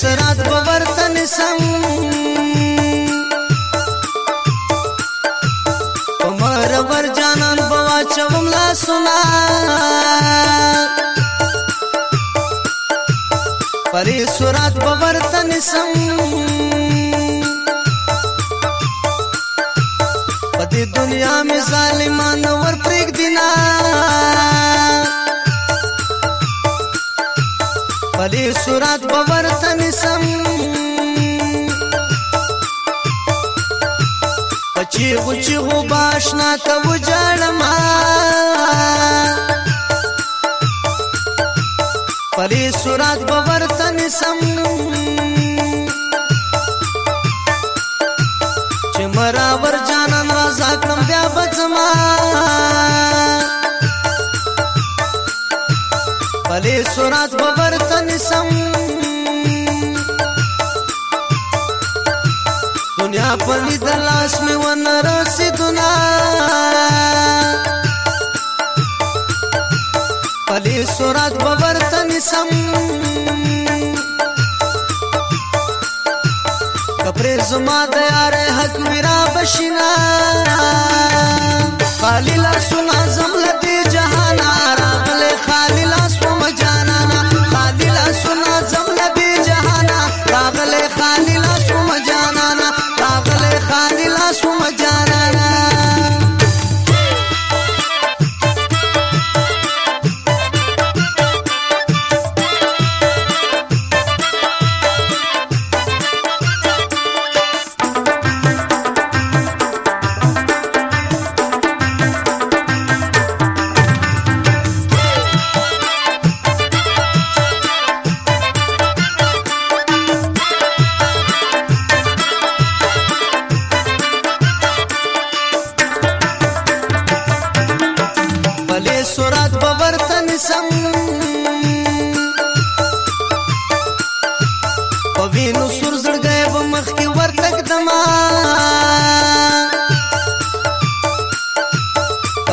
سرات بورتن سم تمہر ور جانان بوا چوم لا سنا پری سرات بورتن سم ما ته وجړما پری سورات بورتن سم چمرا ور جانان رضا کړم بیا بچما پلی سورات بورتن سم ستا پلی دلاس می ون رسیدونا پلی سورات بورتنی سم کپری زما دیار حق ویرا بشینا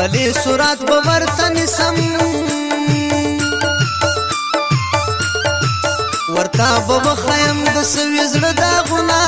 پدې صورت په ورتن سم ورتا به خیم د سوي زړه دا غنا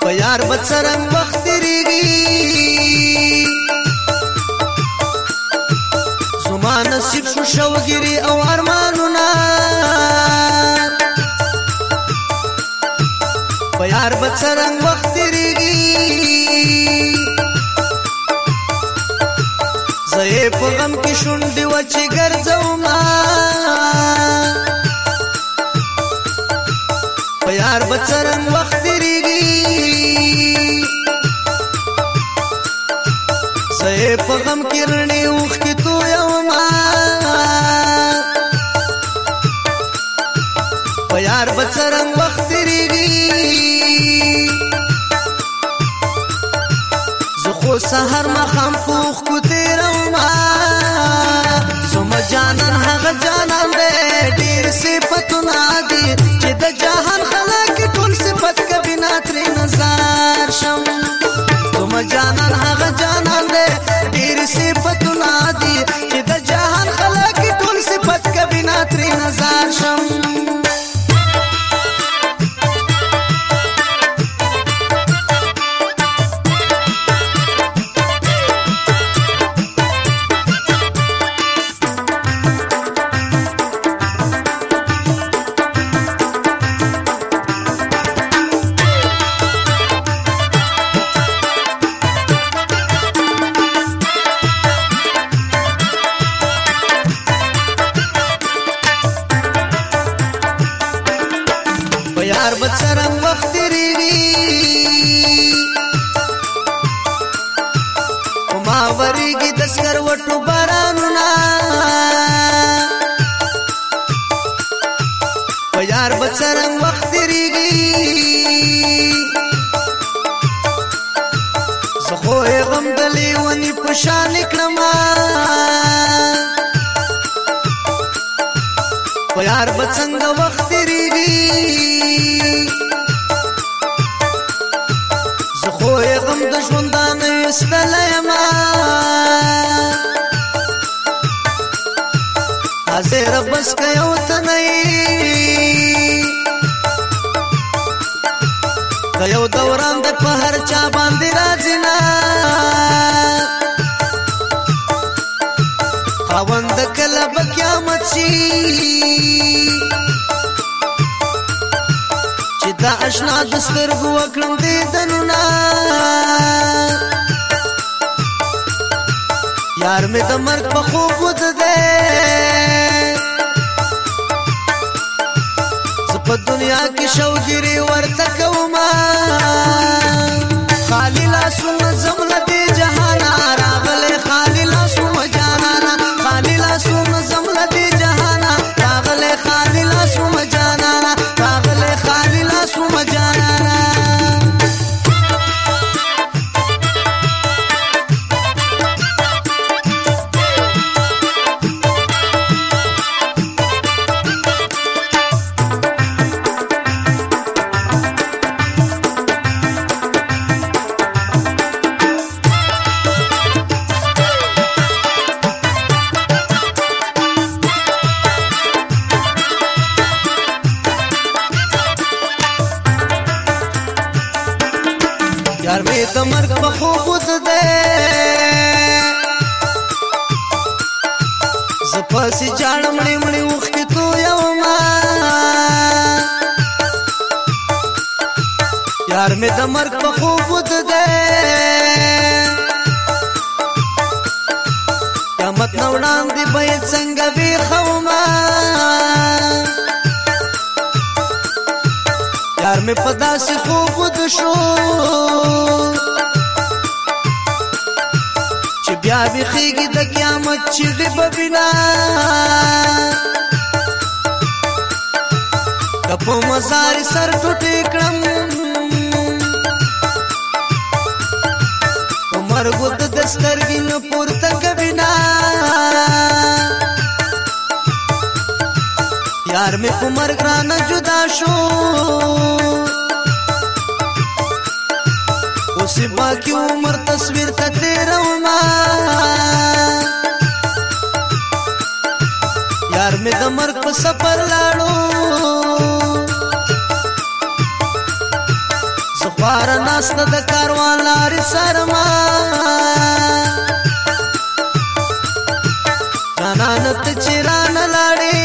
په یار بچرنګ وخت ریږي زما نصیب شو شوګری او ارمانونه په یار بڅرنګ وخت تیریږي زه په غم کې شونډې وچی ګرځوم په یار بڅرنګ وخت تیریږي زه په غم کې رڼې وخت کې تو یو ما په یار بڅرنګ سحر مخم پوخ کو تیرو ما سم جانان هغه جانان دې ډیر صفاتونه دي چې د جهان خلک ټول صفات کبي ناتري نظر شم سم جانان هغه جانان دې ډیر صفاتونه دي چې د جهان خلک ټول صفات کبي ناتري نظر شم پټو بارانونه په یار بڅرنګ وخت دیریږي زخو غم دلی ونی پشان کړم په یار بڅنګ وخت دیریږي زخو غم د ژوندانه استلایمه ډېر بس کيو تنه دا یو دوران د په هر چا باندې راځي نه خوند کله په قیامت شي چې دا آشنا د سترګو وکړم دې دنونه یار مې د مرګ په خوب ود دی په دنیا کې شوګيري ورته کوما خالی لاسونه یار مې د مرګ په خوب ود ده قامت نو وړاندې به څنګه وی خوما یار مې په داسې خوب ود شو چې بیا به خېږي د قیامت چې به بنا کپو مزار سر ټوټې کړم سترګو د دسترګې نو پورته کوینا یار مې عمر ګران جدا شو اوس باقي عمر تصویر ته تیرو ما یار مې د مرګ په سفر لاړو سخوار ناست د کاروان لارې سرما نانت چران لاړې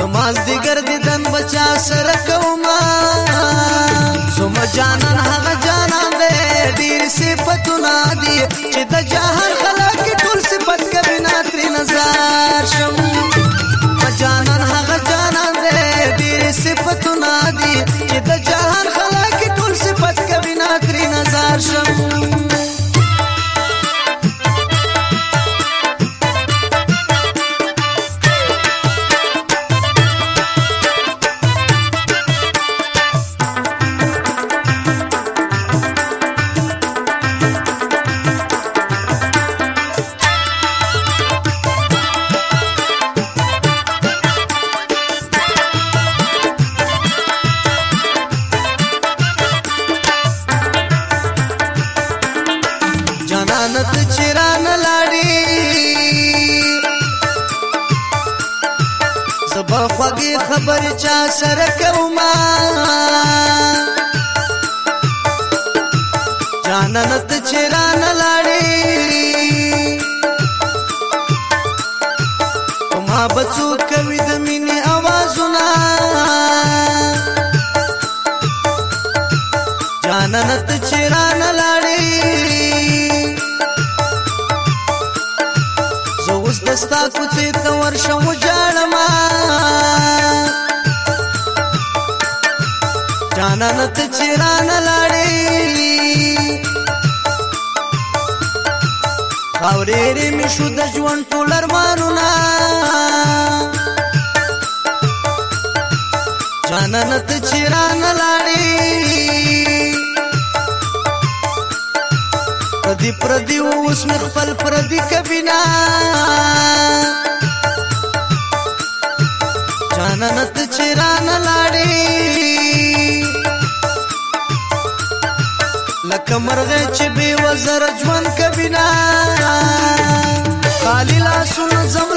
تماز دی ګرد دن بچا سره کوما سم جانان هغه جانان دې ډیر صفاتونه دي چې د جان خوږی خبر چا سره کوما جانان ته چران لاړې ما بچو کوي د مینې आवाजونه جانان ته چران لاړې زه اوس دستا کوڅې ته ورشم ډېر می شو د ژوند ټول ارمانونه جانان ته چیران لاړې پردي پردي اوس مخ خپل پردي کبینا کمرغه چې به وزر ژوند کوي نه خالی لاسونه زم